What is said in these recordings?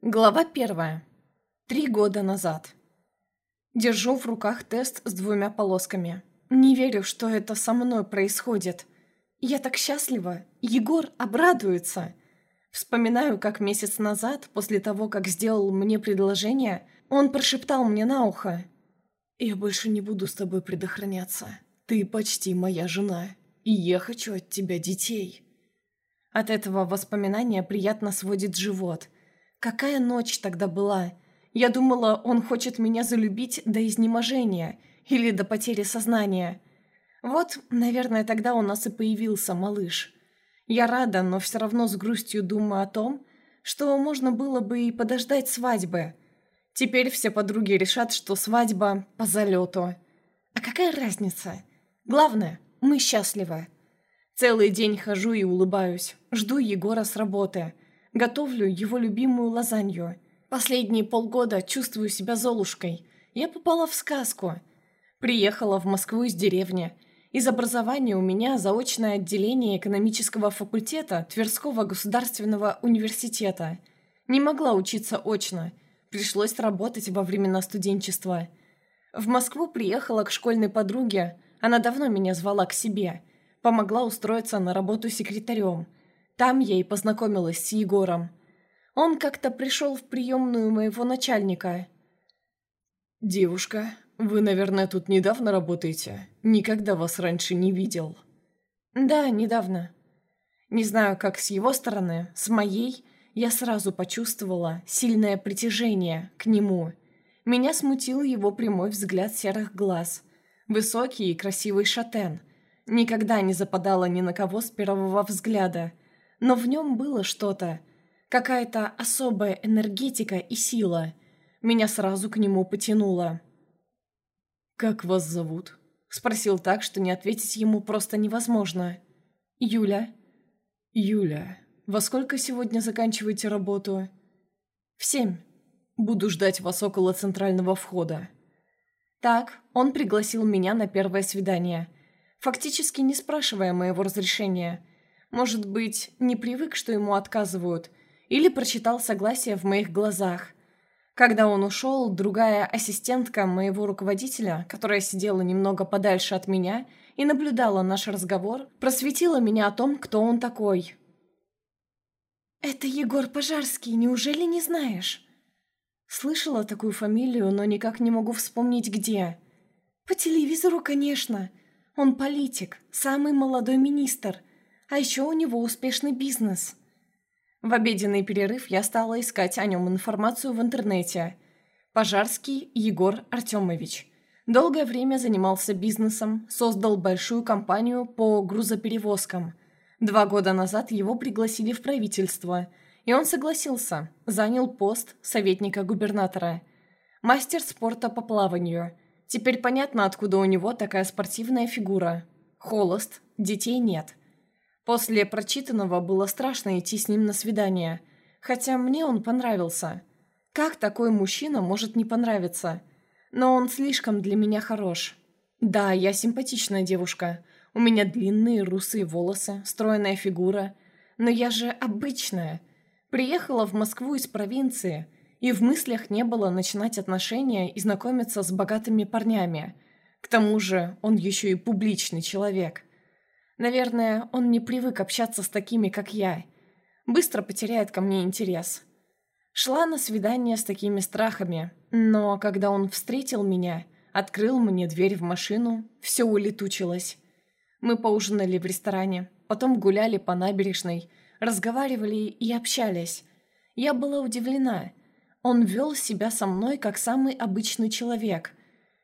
Глава первая. Три года назад. Держу в руках тест с двумя полосками. Не верю, что это со мной происходит. Я так счастлива. Егор обрадуется. Вспоминаю, как месяц назад, после того, как сделал мне предложение, он прошептал мне на ухо. «Я больше не буду с тобой предохраняться. Ты почти моя жена, и я хочу от тебя детей». От этого воспоминания приятно сводит живот – Какая ночь тогда была? Я думала, он хочет меня залюбить до изнеможения или до потери сознания. Вот, наверное, тогда у нас и появился малыш. Я рада, но все равно с грустью думаю о том, что можно было бы и подождать свадьбы. Теперь все подруги решат, что свадьба по залету. А какая разница? Главное, мы счастливы. Целый день хожу и улыбаюсь, жду Егора с работы – Готовлю его любимую лазанью. Последние полгода чувствую себя Золушкой. Я попала в сказку. Приехала в Москву из деревни. Из образования у меня заочное отделение экономического факультета Тверского государственного университета. Не могла учиться очно. Пришлось работать во времена студенчества. В Москву приехала к школьной подруге. Она давно меня звала к себе. Помогла устроиться на работу секретарем – там я и познакомилась с Егором. Он как-то пришел в приемную моего начальника. «Девушка, вы, наверное, тут недавно работаете? Никогда вас раньше не видел». «Да, недавно». Не знаю, как с его стороны, с моей, я сразу почувствовала сильное притяжение к нему. Меня смутил его прямой взгляд серых глаз. Высокий и красивый шатен. Никогда не западала ни на кого с первого взгляда – но в нем было что-то, какая-то особая энергетика и сила. Меня сразу к нему потянуло. «Как вас зовут?» Спросил так, что не ответить ему просто невозможно. «Юля». «Юля, во сколько сегодня заканчиваете работу?» «В семь. Буду ждать вас около центрального входа». Так, он пригласил меня на первое свидание, фактически не спрашивая моего разрешения – может быть, не привык, что ему отказывают, или прочитал согласие в моих глазах. Когда он ушел, другая ассистентка моего руководителя, которая сидела немного подальше от меня и наблюдала наш разговор, просветила меня о том, кто он такой. «Это Егор Пожарский, неужели не знаешь?» Слышала такую фамилию, но никак не могу вспомнить, где. «По телевизору, конечно. Он политик, самый молодой министр, а еще у него успешный бизнес. В обеденный перерыв я стала искать о нем информацию в интернете. Пожарский Егор Артемович. Долгое время занимался бизнесом, создал большую компанию по грузоперевозкам. Два года назад его пригласили в правительство, и он согласился, занял пост советника губернатора. Мастер спорта по плаванию. Теперь понятно, откуда у него такая спортивная фигура. Холост, детей нет. После прочитанного было страшно идти с ним на свидание, хотя мне он понравился. Как такой мужчина может не понравиться? Но он слишком для меня хорош. Да, я симпатичная девушка. У меня длинные русые волосы, стройная фигура. Но я же обычная. Приехала в Москву из провинции, и в мыслях не было начинать отношения и знакомиться с богатыми парнями. К тому же он еще и публичный человек. Наверное, он не привык общаться с такими, как я. Быстро потеряет ко мне интерес. Шла на свидание с такими страхами, но когда он встретил меня, открыл мне дверь в машину, все улетучилось. Мы поужинали в ресторане, потом гуляли по набережной, разговаривали и общались. Я была удивлена. Он вел себя со мной как самый обычный человек.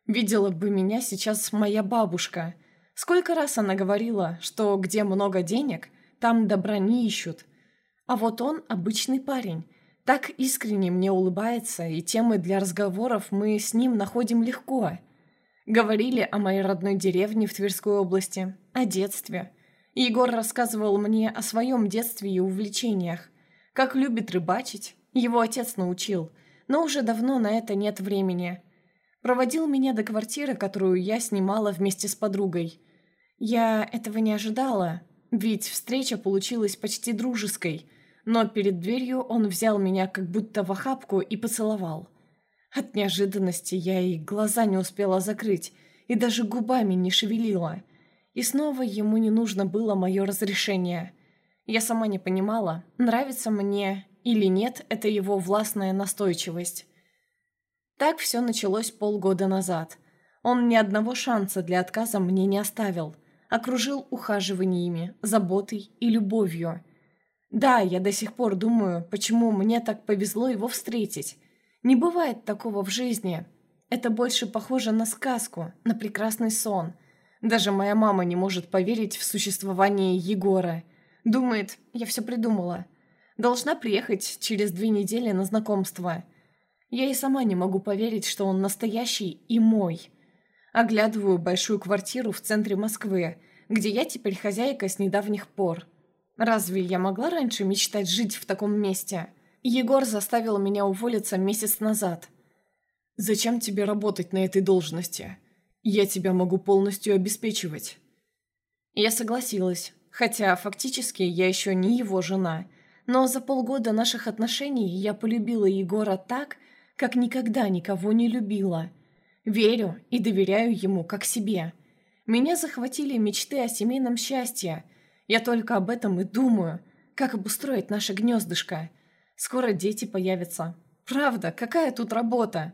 Видела бы меня сейчас моя бабушка – Сколько раз она говорила, что где много денег, там добра не ищут. А вот он обычный парень. Так искренне мне улыбается, и темы для разговоров мы с ним находим легко. Говорили о моей родной деревне в Тверской области, о детстве. Егор рассказывал мне о своем детстве и увлечениях. Как любит рыбачить, его отец научил, но уже давно на это нет времени. Проводил меня до квартиры, которую я снимала вместе с подругой. Я этого не ожидала, ведь встреча получилась почти дружеской, Но перед дверью он взял меня как будто в охапку и поцеловал. От неожиданности я и глаза не успела закрыть, и даже губами не шевелила. И снова ему не нужно было мое разрешение. Я сама не понимала, нравится мне или нет это его властная настойчивость. Так все началось полгода назад. Он ни одного шанса для отказа мне не оставил. Окружил ухаживаниями, заботой и любовью. Да, я до сих пор думаю, почему мне так повезло его встретить. Не бывает такого в жизни. Это больше похоже на сказку, на прекрасный сон. Даже моя мама не может поверить в существование Егора. Думает, я все придумала. Должна приехать через две недели на знакомство. Я и сама не могу поверить, что он настоящий и мой. Оглядываю большую квартиру в центре Москвы, где я теперь хозяйка с недавних пор. Разве я могла раньше мечтать жить в таком месте? Егор заставил меня уволиться месяц назад. «Зачем тебе работать на этой должности? Я тебя могу полностью обеспечивать». Я согласилась, хотя фактически я еще не его жена. Но за полгода наших отношений я полюбила Егора так, как никогда никого не любила. Верю и доверяю ему как себе. Меня захватили мечты о семейном счастье. Я только об этом и думаю. Как обустроить наше гнездышко? Скоро дети появятся. Правда, какая тут работа?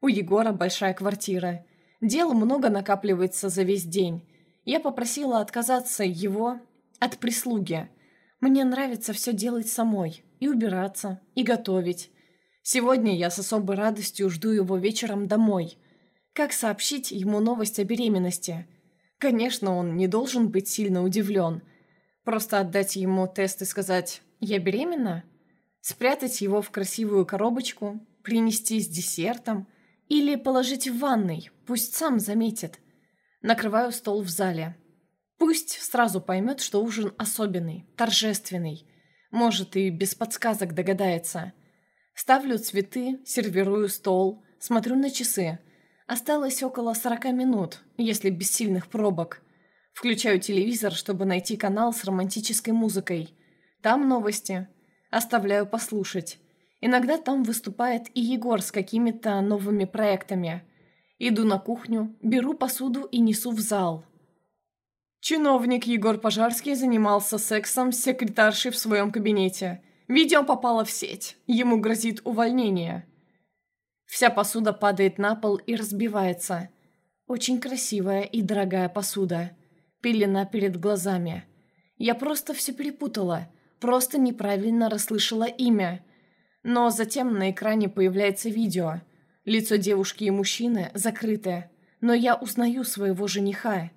У Егора большая квартира. Дел много накапливается за весь день. Я попросила отказаться его от прислуги. Мне нравится все делать самой. И убираться, и готовить. Сегодня я с особой радостью жду его вечером домой. Как сообщить ему новость о беременности? Конечно, он не должен быть сильно удивлен. Просто отдать ему тест и сказать «Я беременна?» Спрятать его в красивую коробочку, принести с десертом или положить в ванной, пусть сам заметит. Накрываю стол в зале. Пусть сразу поймет, что ужин особенный, торжественный. Может, и без подсказок догадается – Ставлю цветы, сервирую стол, смотрю на часы. Осталось около 40 минут, если без сильных пробок. Включаю телевизор, чтобы найти канал с романтической музыкой. Там новости. Оставляю послушать. Иногда там выступает и Егор с какими-то новыми проектами. Иду на кухню, беру посуду и несу в зал. Чиновник Егор Пожарский занимался сексом с секретаршей в своем кабинете. Видео попало в сеть. Ему грозит увольнение. Вся посуда падает на пол и разбивается. Очень красивая и дорогая посуда. Пелена перед глазами. Я просто все перепутала. Просто неправильно расслышала имя. Но затем на экране появляется видео. Лицо девушки и мужчины закрытое. Но я узнаю своего жениха.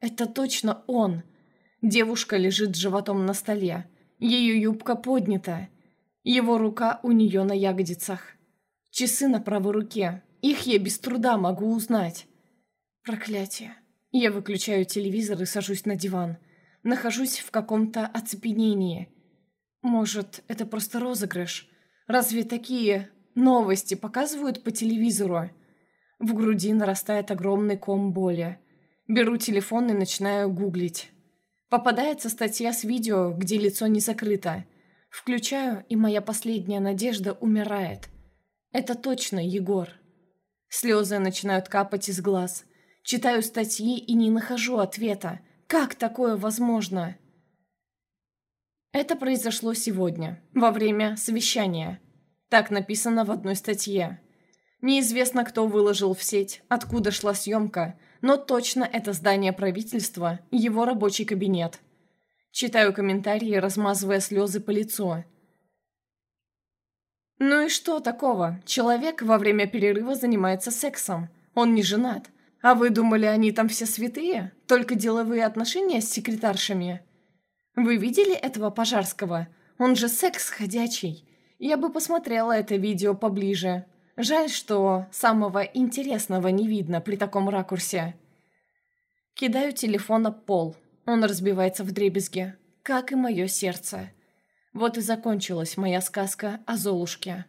Это точно он. Девушка лежит животом на столе. Ее юбка поднята. Его рука у нее на ягодицах. Часы на правой руке. Их я без труда могу узнать. Проклятие. Я выключаю телевизор и сажусь на диван. Нахожусь в каком-то оцепенении. Может, это просто розыгрыш? Разве такие новости показывают по телевизору? В груди нарастает огромный ком боли. Беру телефон и начинаю гуглить. Попадается статья с видео, где лицо не закрыто. Включаю, и моя последняя надежда умирает. Это точно Егор. Слезы начинают капать из глаз. Читаю статьи и не нахожу ответа. Как такое возможно? Это произошло сегодня, во время совещания. Так написано в одной статье. Неизвестно, кто выложил в сеть, откуда шла съемка, но точно это здание правительства, его рабочий кабинет. Читаю комментарии, размазывая слезы по лицу. Ну и что такого? Человек во время перерыва занимается сексом. Он не женат. А вы думали, они там все святые? Только деловые отношения с секретаршами? Вы видели этого Пожарского? Он же секс ходячий. Я бы посмотрела это видео поближе. Жаль, что самого интересного не видно при таком ракурсе. Кидаю телефон на пол. Он разбивается в дребезги, как и мое сердце. Вот и закончилась моя сказка о Золушке.